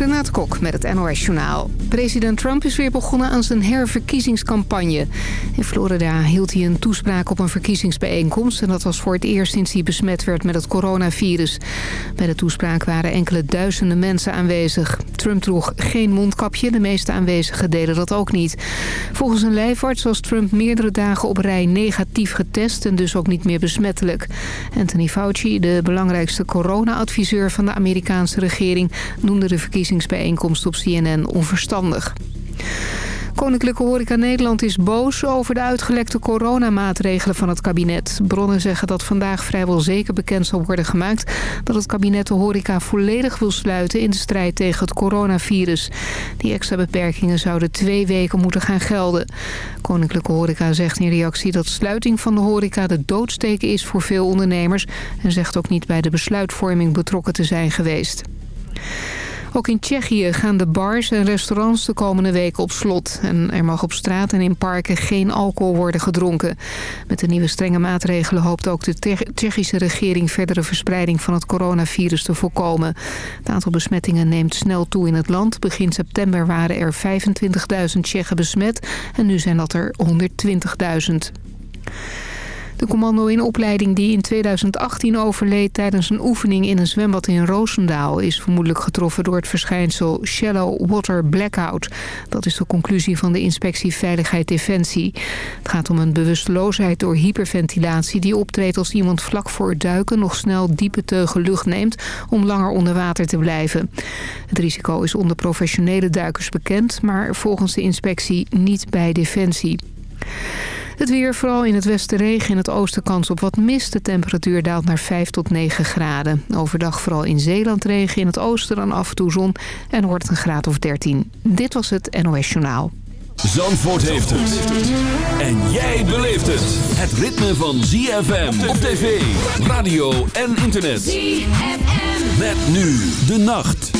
Renate Kok met het NOS Journaal. President Trump is weer begonnen aan zijn herverkiezingscampagne. In Florida hield hij een toespraak op een verkiezingsbijeenkomst... en dat was voor het eerst sinds hij besmet werd met het coronavirus. Bij de toespraak waren enkele duizenden mensen aanwezig. Trump droeg geen mondkapje, de meeste aanwezigen deden dat ook niet. Volgens een lijfarts was Trump meerdere dagen op rij negatief getest... en dus ook niet meer besmettelijk. Anthony Fauci, de belangrijkste corona-adviseur van de Amerikaanse regering... noemde de verkiezingsbijeenkomst op CNN onverstandig. Koninklijke Horeca Nederland is boos over de uitgelekte coronamaatregelen van het kabinet. Bronnen zeggen dat vandaag vrijwel zeker bekend zal worden gemaakt... dat het kabinet de horeca volledig wil sluiten in de strijd tegen het coronavirus. Die extra beperkingen zouden twee weken moeten gaan gelden. Koninklijke Horeca zegt in reactie dat sluiting van de horeca de doodsteken is voor veel ondernemers... en zegt ook niet bij de besluitvorming betrokken te zijn geweest. Ook in Tsjechië gaan de bars en restaurants de komende weken op slot. En er mag op straat en in parken geen alcohol worden gedronken. Met de nieuwe strenge maatregelen hoopt ook de Tsjechische regering... verdere verspreiding van het coronavirus te voorkomen. Het aantal besmettingen neemt snel toe in het land. Begin september waren er 25.000 Tsjechen besmet en nu zijn dat er 120.000. De commando in opleiding die in 2018 overleed tijdens een oefening in een zwembad in Roosendaal... is vermoedelijk getroffen door het verschijnsel Shallow Water Blackout. Dat is de conclusie van de inspectie Veiligheid Defensie. Het gaat om een bewusteloosheid door hyperventilatie die optreedt als iemand vlak voor het duiken... nog snel diepe teugen lucht neemt om langer onder water te blijven. Het risico is onder professionele duikers bekend, maar volgens de inspectie niet bij Defensie. Het weer, vooral in het westen regen, in het oosten kans op wat mist. De temperatuur daalt naar 5 tot 9 graden. Overdag vooral in Zeeland regen, in het oosten dan af en toe zon en wordt het een graad of 13. Dit was het NOS Journaal. Zandvoort heeft het. En jij beleeft het. Het ritme van ZFM op tv, radio en internet. ZFM. Met nu de nacht.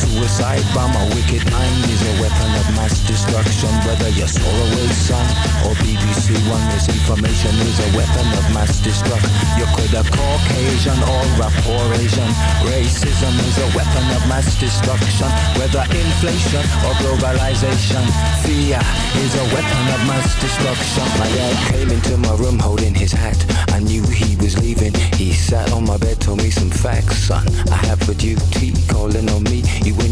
house suicide bomber Wicked mind is a weapon of mass destruction Whether you're Solarway Sun. Or BBC One Misinformation is a weapon of mass destruction. You could have Caucasian or rapport Asian Racism is a weapon of mass destruction Whether inflation or globalization. Fear is a weapon of mass destruction. My dad came into my room holding his hat. I knew he was leaving. He sat on my bed, told me some facts Son, I have a duty calling on me. You win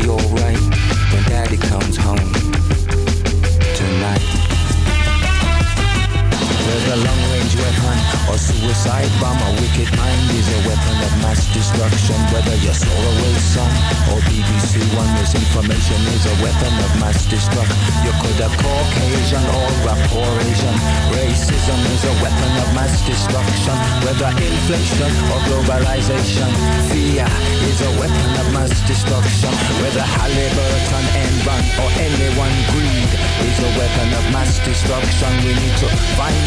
be alright when Daddy comes home tonight. Weapon or suicide bomb, a wicked mind is a weapon of mass destruction. Whether you're Solarway son or BBC One, misinformation is a weapon of mass destruction. You could have Caucasian or rap or Asian. Racism is a weapon of mass destruction. Whether inflation or globalization, fear is a weapon of mass destruction. Whether Halliburton, Enron or anyone greed is a weapon of mass destruction. We need to find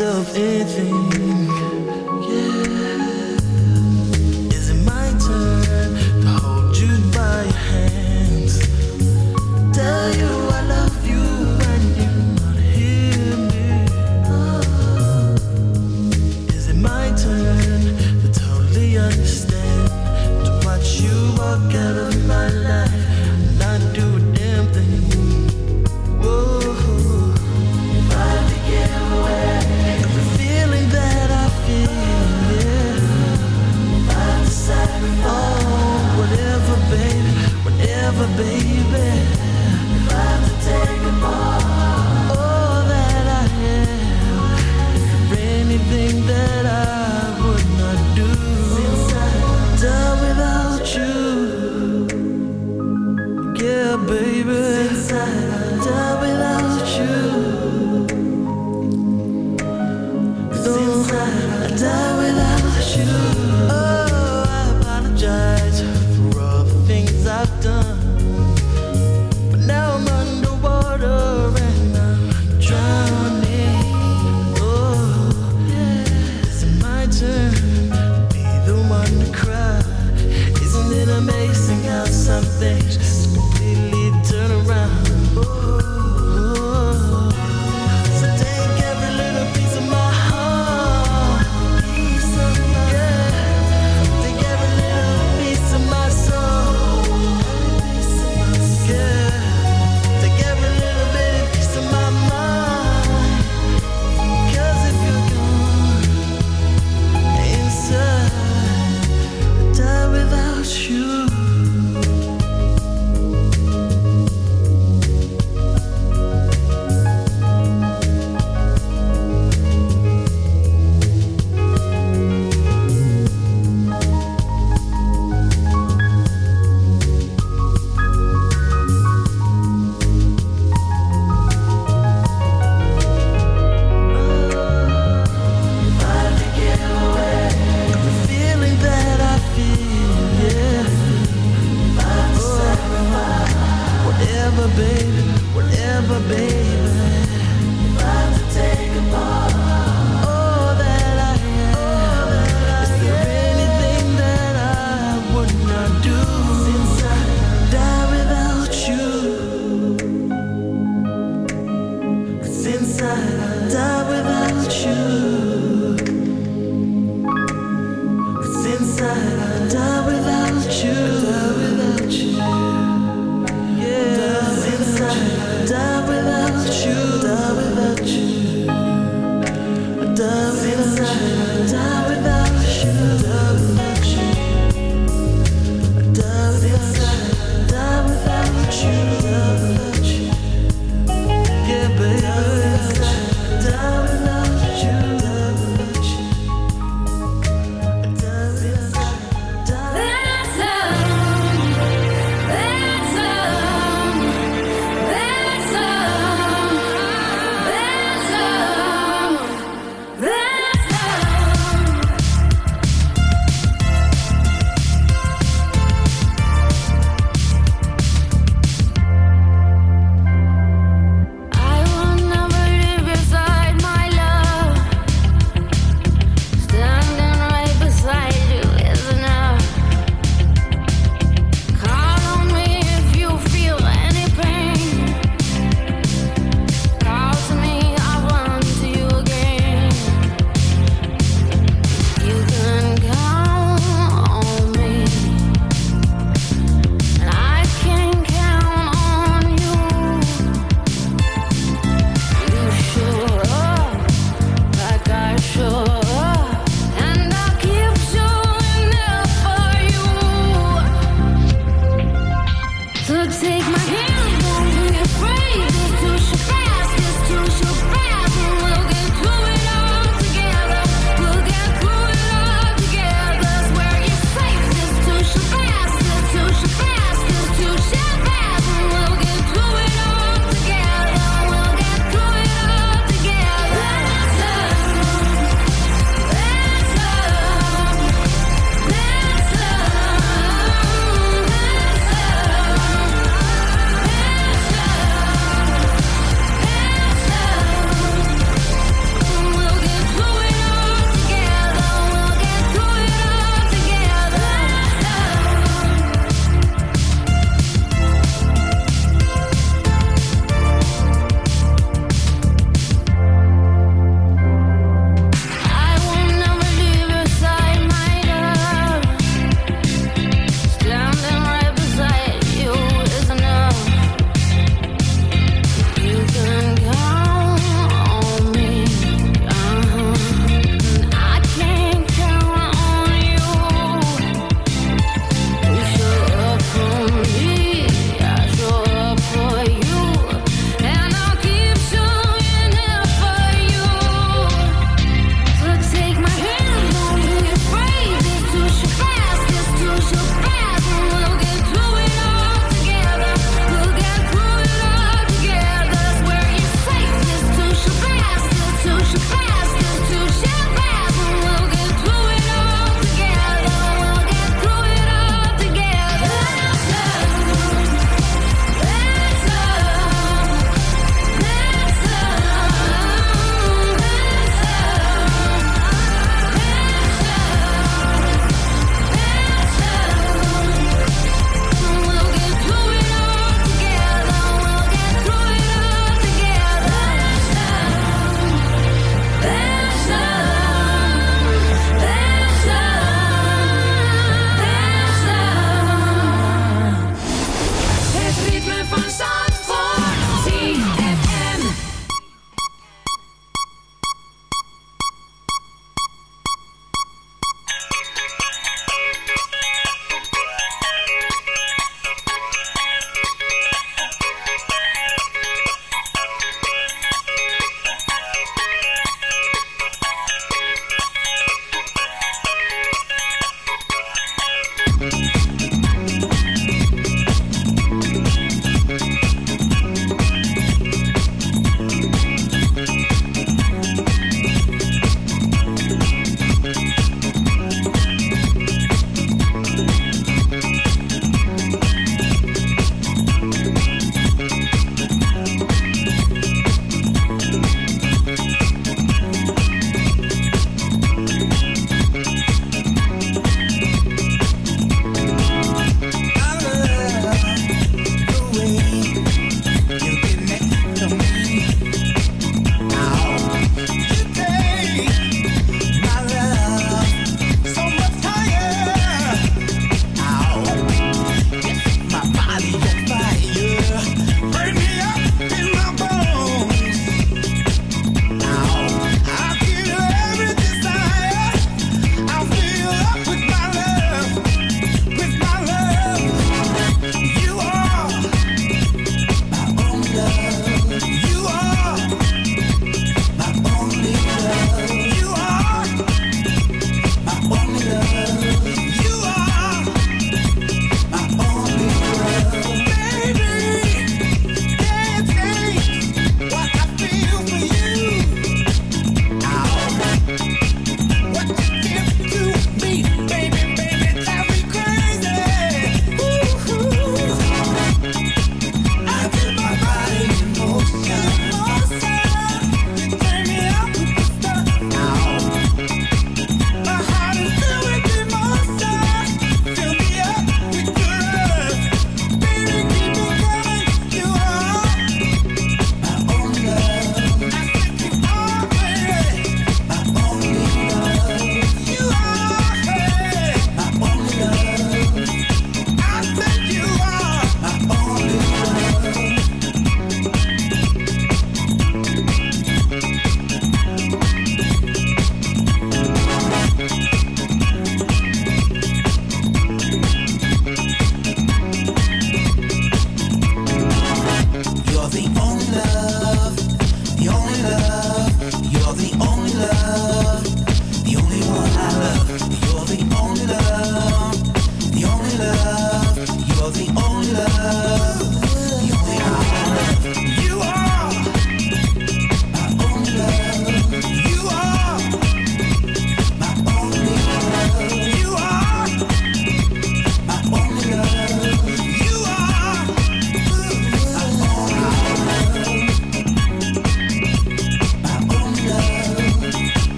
myself anything.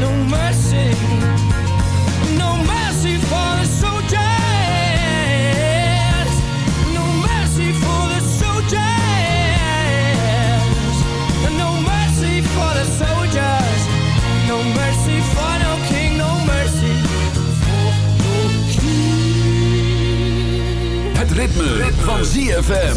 No mercy. No mercy for the soldiers. No mercy for the soldiers. No mercy for the soldiers. No mercy for no king No mercy for the king. Het me van ZFM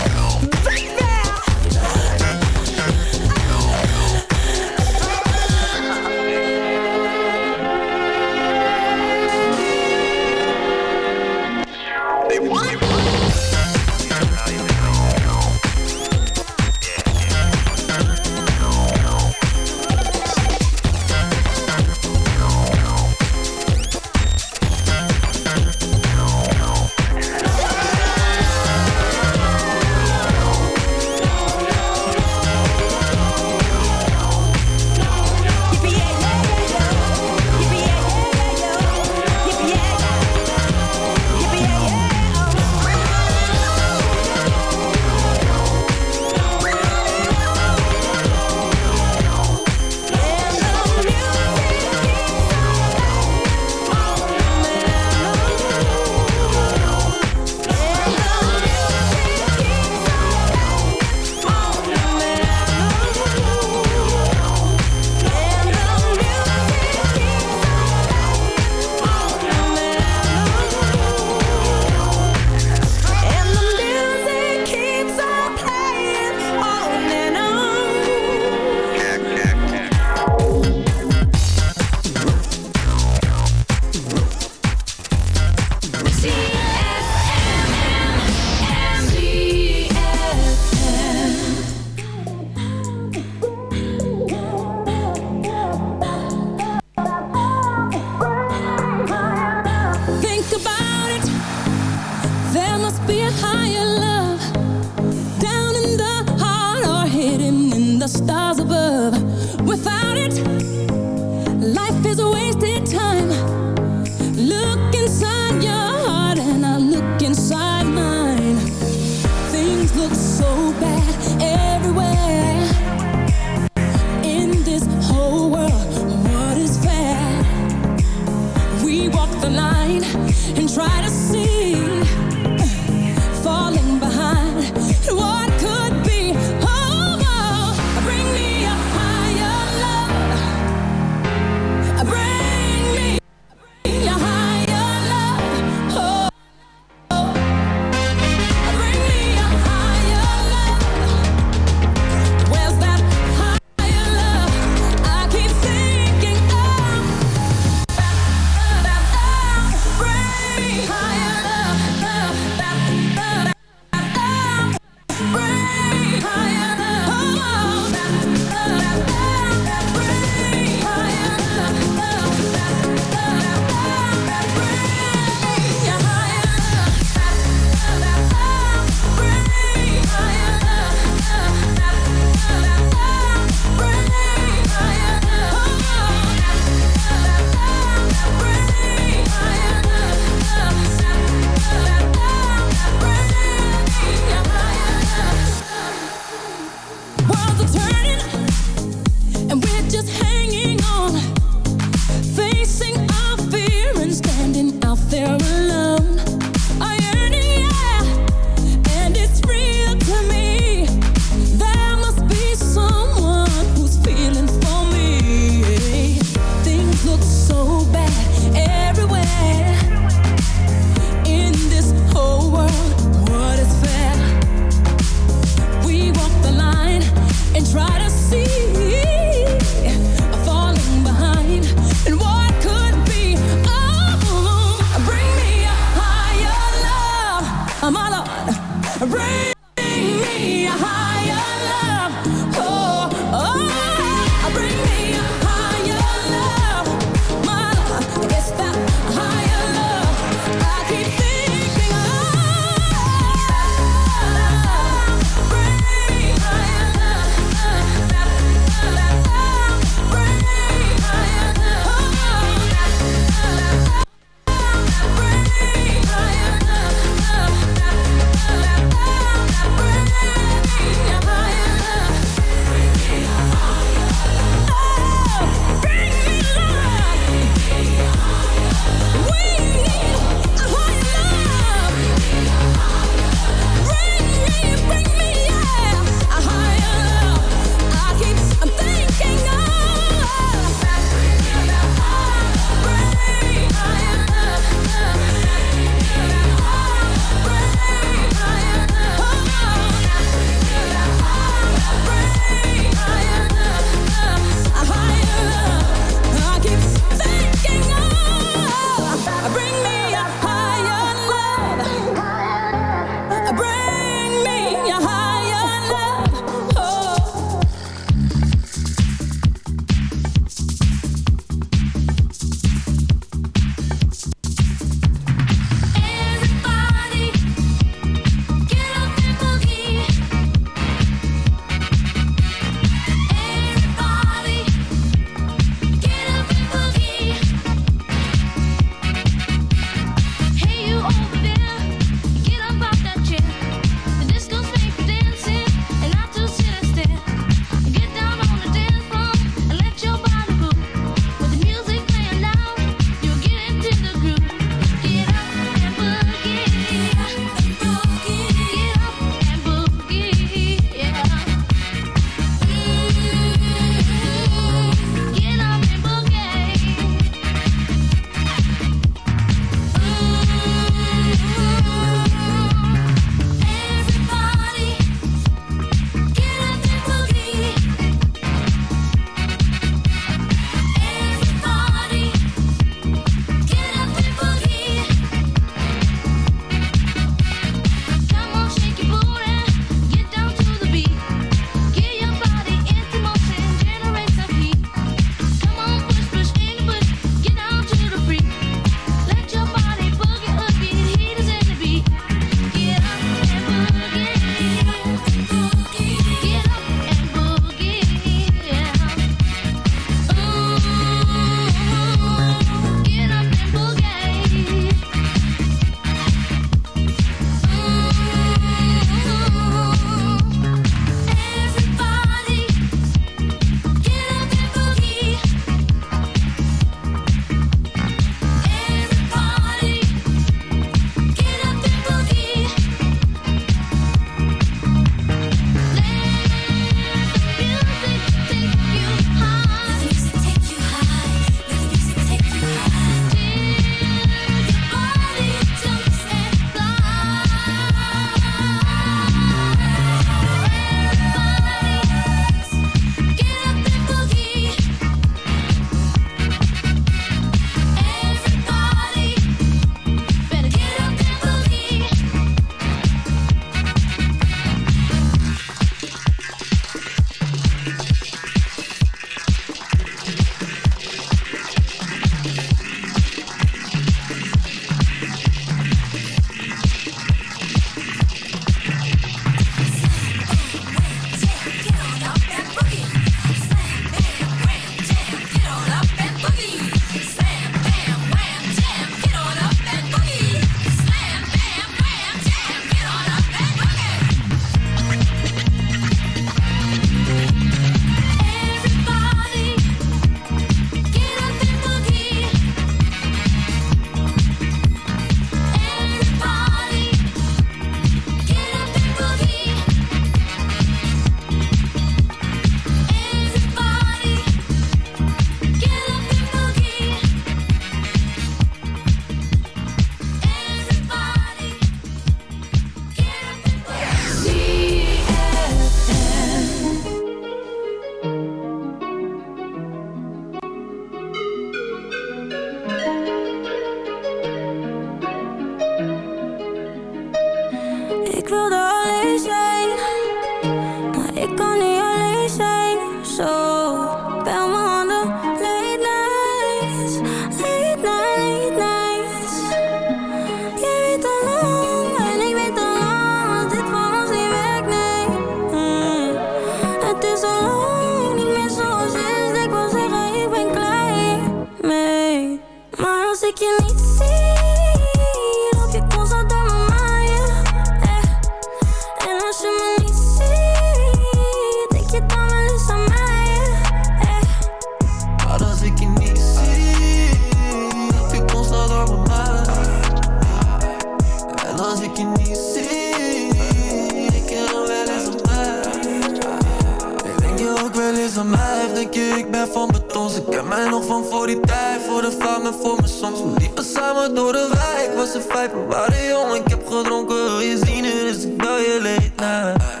soms. We liepen samen door de wijk, was een vijf, we waren jong. Ik heb gedronken, wil je zien, dus ik bel je late night.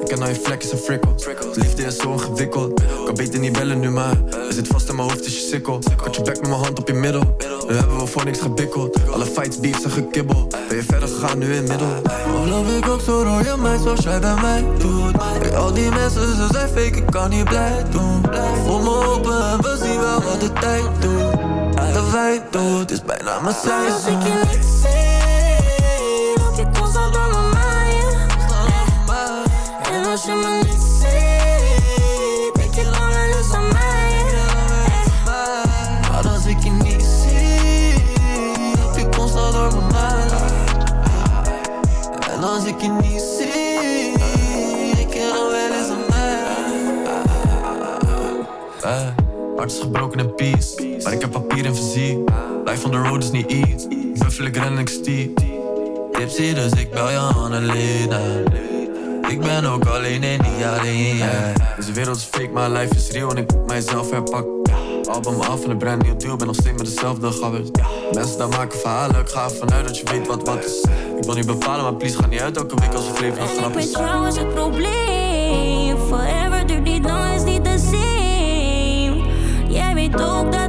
Ik ken al je vlekjes en frikkel. Liefde is zo ingewikkeld. Kan beter niet bellen nu, maar er zit vast in mijn hoofd is je sikkel. Ik had je bek met mijn hand op je middel. Nu hebben we voor niks gebikkeld. Alle fights, beefs en gekibbel. Ben je verder gegaan nu in middel? Of loop ik ook zo je meid zoals jij bij mij doet Hey, al die mensen, ze zijn fake, ik kan niet blij doen Voel me open en we zien wel wat de tijd doet De wijn doet, is bijna mijn Maar als ik je niet zie, loop je constant door mijn mind. Eh. En als je me niet ziet, denk je dan wel eens aan mij. Eh. Maar als ik je niet zie, loop je constant door mijn mind En als ik je niet zie, denk je dan wel eens aan mij Eh, hart is gebroken in peace. Maar ik heb fysiek. Life on the road is niet iets. Buffel, ik ren en ik stier. Tipsy, dus ik bel je Annalena Ik ben ook alleen en niet alleen. Deze wereld is fake, maar life is real en ik moet mijzelf herpakken. Album af en een brand nieuw deal, ben nog steeds met dezelfde gabbers. Mensen daar maken verhalen, ik ga ervan uit dat je weet wat wat is. Ik wil niet bepalen, maar please ga niet uit elke week als het leven een En ik grap is. trouwens het probleem. Forever duurt niet lang, is niet the same. Jij weet ook dat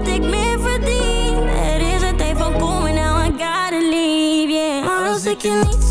Maar als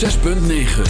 6.9